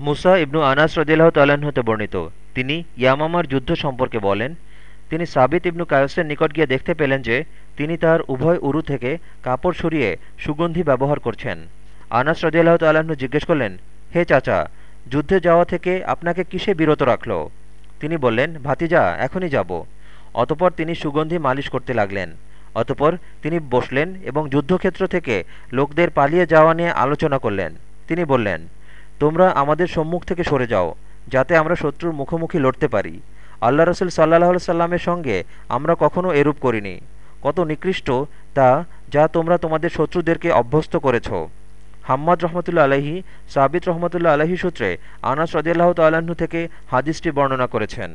মুসা ইবনু আনাস রদিল্লাহ তাল্লাহ্ন হতে বর্ণিত। তিনি ইয়ামামার যুদ্ধ সম্পর্কে বলেন, তিনি সাবিত ইবনু কায়সের নিকট গিয়ে দেখতে পেলেন যে, তিনি তার উভয় উরু থেকে কাপড় সরিয়ে সুগন্ধি ব্যবহার করছেন। আনাস রদিয়াল্লাহ তাল্লাহ্ন জিজ্ঞেস করলেন, হে চাচা, যুদ্ধে যাওয়া থেকে আপনাকে কিসে বিরত রাখল? তিনি বললেন, ভাতিজা, এখনই যাব। অতপর তিনি সুগন্ধি মালিশ করতে লাগলেন। অতপর তিনি বসলেন এবং যুদ্ধক্ষেত্র থেকে লোকদের পালিয়ে যাওয়া নিয়ে আলোচনা করলেন। তিনি বললেন তোমরা আমাদের সম্মুখ থেকে সরে যাও, যাতে আমরা শত্রুর মুখোমুখি লড়তে পারি। আল্লাহ রসুল সাল্লাহ সাল্লামের সঙ্গে আমরা কখনও এরূপ করিনি। কত নিকৃষ্ট তা যা তোমরা তোমাদের শত্রুদেরকে অভ্যস্ত করেছ। হাম্মদ রহমতুল্লা আলহী সাবিত রহমতুল্লা আলহী সূত্রে আনাস রদিয়াল্লাহ তাল্লাহ্ন থেকে হাদিসটি বর্ণনা করেছেন।